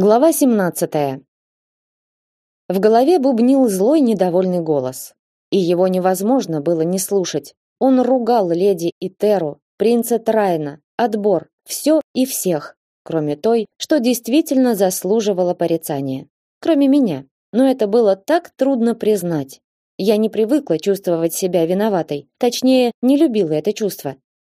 Глава 17. В голове бубнил злой недовольный голос, и его невозможно было не слушать. Он ругал леди Итеру, принца Трайна, отбор, все и всех, кроме той, что действительно заслуживала порицания. Кроме меня. Но это было так трудно признать. Я не привыкла чувствовать себя виноватой, точнее, не любила это чувство.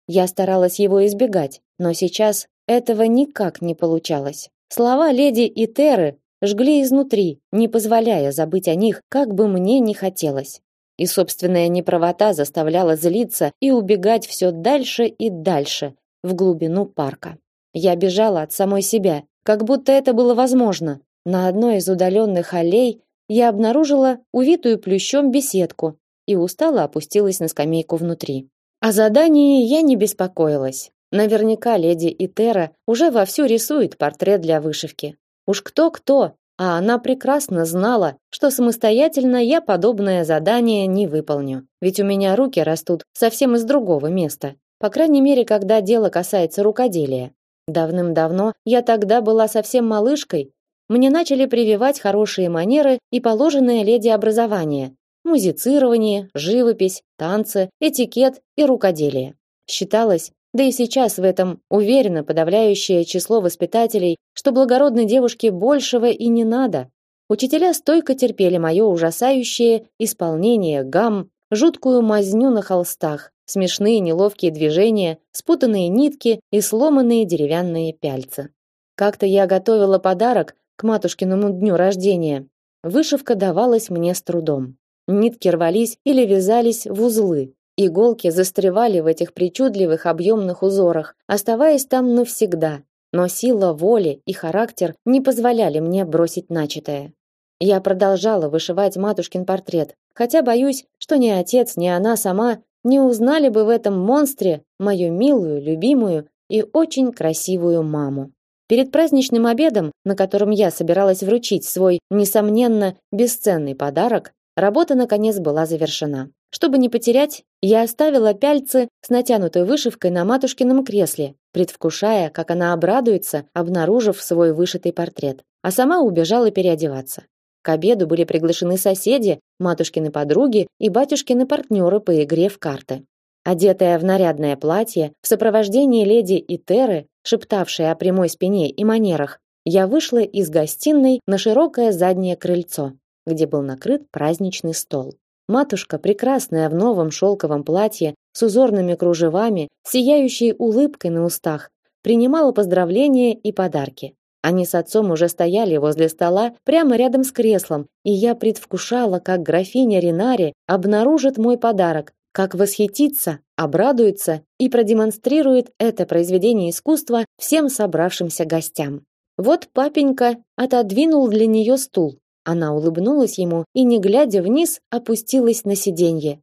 Я старалась его избегать, но сейчас этого никак не получалось. Слова леди Итеры жгли изнутри, не позволяя забыть о них, как бы мне ни хотелось. И собственная неправота заставляла злиться и убегать все дальше и дальше, в глубину парка. Я бежала от самой себя, как будто это было возможно. На одной из удаленных аллей я обнаружила увитую плющом беседку и устало опустилась на скамейку внутри. О задании я не беспокоилась. Наверняка леди Итера уже вовсю рисует портрет для вышивки. Уж кто-кто, а она прекрасно знала, что самостоятельно я подобное задание не выполню. Ведь у меня руки растут совсем из другого места. По крайней мере, когда дело касается рукоделия. Давным-давно, я тогда была совсем малышкой, мне начали прививать хорошие манеры и положенное леди образование: музицирование, живопись, танцы, этикет и рукоделие. Считалось, да и сейчас в этом уверенно подавляющее число воспитателей, что благородной девушке большего и не надо. Учителя стойко терпели мое ужасающее исполнение гамм, жуткую мазню на холстах, смешные неловкие движения, спутанные нитки и сломанные деревянные пяльцы. Как-то я готовила подарок к матушкиному дню рождения. Вышивка давалась мне с трудом. Нитки рвались или вязались в узлы, Иголки застревали в этих причудливых объемных узорах, оставаясь там навсегда. Но сила воли и характер не позволяли мне бросить начатое. Я продолжала вышивать матушкин портрет, хотя боюсь, что ни отец, ни она сама не узнали бы в этом монстре мою милую, любимую и очень красивую маму. Перед праздничным обедом, на котором я собиралась вручить свой несомненно бесценный подарок, работа наконец была завершена. Чтобы не потерять, я оставила пяльцы с натянутой вышивкой на матушкином кресле, предвкушая, как она обрадуется, обнаружив свой вышитый портрет, а сама убежала переодеваться. К обеду были приглашены соседи, матушкины подруги и батюшкины партнеры по игре в карты. Одетая в нарядное платье, в сопровождении леди Итеры, шептавшей о прямой спине и манерах, я вышла из гостиной на широкое заднее крыльцо, где был накрыт праздничный стол. Матушка, прекрасная в новом шелковом платье с узорными кружевами, сияющей улыбкой на устах, принимала поздравления и подарки. Они с отцом уже стояли возле стола, прямо рядом с креслом, и я предвкушала, как графиня Ринари обнаружит мой подарок, как восхитится, обрадуется и продемонстрирует это произведение искусства всем собравшимся гостям. Вот папенька отодвинул для нее стул, она улыбнулась ему и, не глядя вниз, опустилась на сиденье.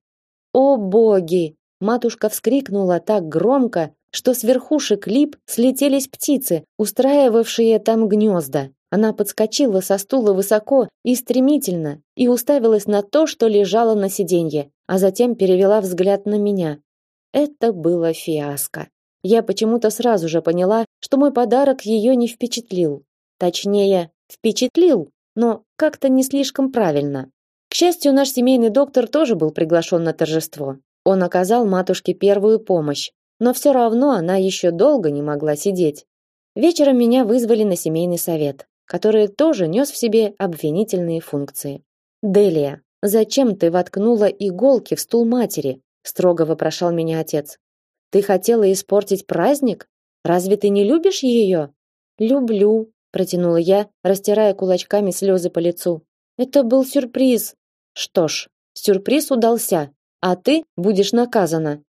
«О боги!» Матушка вскрикнула так громко, что с верхушек лип слетелись птицы, устраивавшие там гнезда. Она подскочила со стула высоко и стремительно и уставилась на то, что лежало на сиденье, а затем перевела взгляд на меня. Это было фиаско. Я почему-то сразу же поняла, что мой подарок ее не впечатлил. Точнее, впечатлил, но как-то не слишком правильно. К счастью, наш семейный доктор тоже был приглашен на торжество. Он оказал матушке первую помощь, но все равно она еще долго не могла сидеть. Вечером меня вызвали на семейный совет, который тоже нес в себе обвинительные функции. Делия, зачем ты воткнула иголки в стул матери? строго вопрошал меня отец. Ты хотела испортить праздник? Разве ты не любишь ее? Люблю, протянула я, растирая кулачками слезы по лицу. Это был сюрприз. Что ж, сюрприз удался, а ты будешь наказана.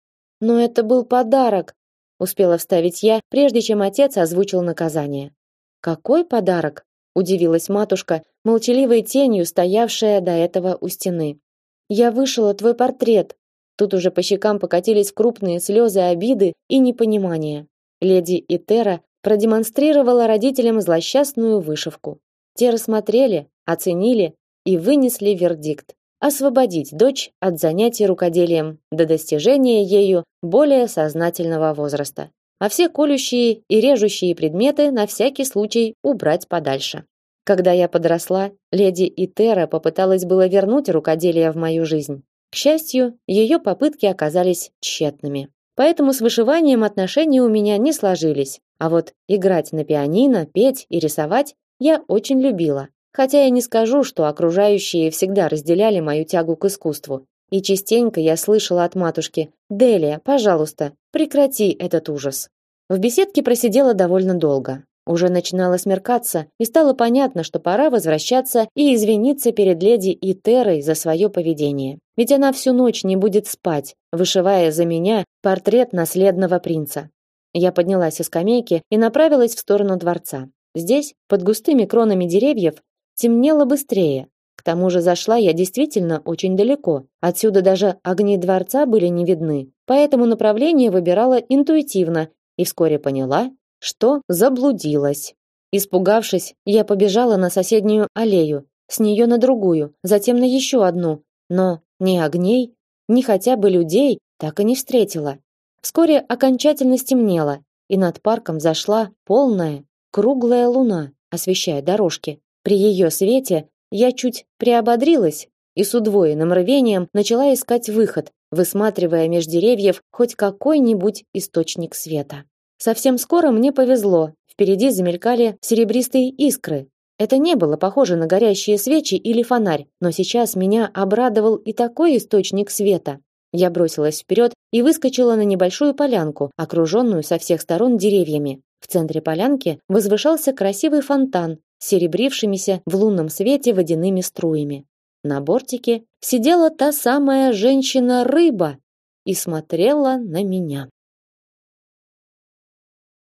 Но это был подарок, успела вставить я, прежде чем отец озвучил наказание. Какой подарок? удивилась матушка, молчаливой тенью стоявшая до этого у стены. Я вышила твой портрет. Тут уже по щекам покатились крупные слезы обиды и непонимания. Леди Итера продемонстрировала родителям злосчастную вышивку. Те рассмотрели, оценили и вынесли вердикт: освободить дочь от занятий рукоделием до достижения ею более сознательного возраста. а все колющие и режущие предметы на всякий случай убрать подальше. Когда я подросла, леди Итера попыталась было вернуть рукоделие в мою жизнь. К счастью, ее попытки оказались тщетными. Поэтому с вышиванием отношения у меня не сложились. А вот играть на пианино, петь и рисовать я очень любила. Хотя я не скажу, что окружающие всегда разделяли мою тягу к искусству. И частенько я слышала от матушки: "Делия, пожалуйста, прекрати этот ужас". В беседке просидела довольно долго. Уже начинало смеркаться, и стало понятно, что пора возвращаться и извиниться перед леди Итерой за свое поведение. Ведь она всю ночь не будет спать, вышивая за меня портрет наследного принца. Я поднялась со скамейки и направилась в сторону дворца. Здесь, под густыми кронами деревьев, темнело быстрее. К тому же зашла я действительно очень далеко. Отсюда даже огни дворца были не видны. Поэтому направление выбирала интуитивно и вскоре поняла, что заблудилась. Испугавшись, я побежала на соседнюю аллею, с нее на другую, затем на еще одну, но ни огней, ни хотя бы людей так и не встретила. Вскоре окончательно стемнело, и над парком зашла полная, круглая луна, освещая дорожки. При ее свете я чуть приободрилась и с удвоенным рвением начала искать выход, высматривая меж деревьев хоть какой-нибудь источник света. Совсем скоро мне повезло. Впереди замелькали серебристые искры. Это не было похоже на горящие свечи или фонарь, но сейчас меня обрадовал и такой источник света. Я бросилась вперед и выскочила на небольшую полянку, окруженную со всех сторон деревьями. В центре полянки возвышался красивый фонтан серебрившимися в лунном свете водяными струями. На бортике сидела та самая женщина-рыба и смотрела на меня.